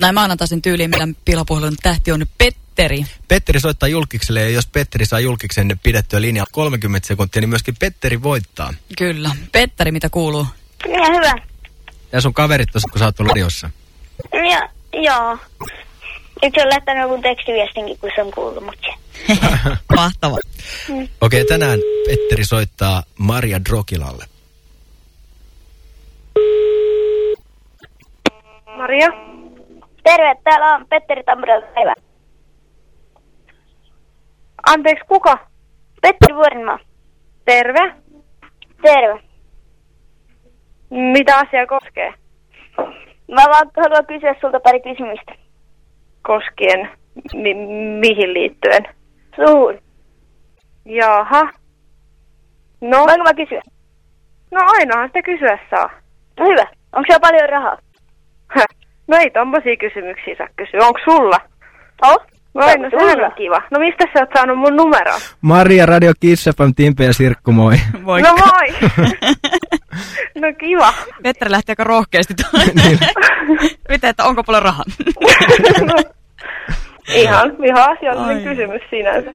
Näin maanantaisin tyyliin meidän pilapuhelun tähti on Petteri. Petteri soittaa julkikselle ja jos Petteri saa julkiksen pidettyä linjaa 30 sekuntia, niin myöskin Petteri voittaa. Kyllä. Petteri, mitä kuuluu? Ja hyvä. Ja sun kaverit tuossa, kun sä oot radiossa. Ja, joo. Yksi on lähettänyt joku tekstiviestinkin, kun se on kuullut mut se. Mahtava. Okei, okay, tänään Petteri soittaa Maria Drokilalle. Maria? Terve, täällä on Petteri Tampereelta päivä. Anteeksi, kuka? Petteri Vuorinmaa. Terve. Terve. Mitä asia koskee? Mä vaan haluan kysyä sulta pari kysymystä. Koskien mi- mihin liittyen? Suhun. Jaha. No, Voinko mä kysyä? no ainahan sitä kysyä saa. No hyvä. Onko siellä paljon rahaa? No ei tommosia kysymyksiä saa kysyä. Onko sulla? Oh? No ei, no sehän on kiva. No mistä sä oot saanut mun numeroa? Maria Radio Kiss FM, Timpe ja Sirkku, moi. Moikka. No moi! no kiva. Petteri lähti aika rohkeasti tuonne. Miten, että onko paljon rahaa? no, ihan, ihan asiallinen Ai. kysymys sinänsä.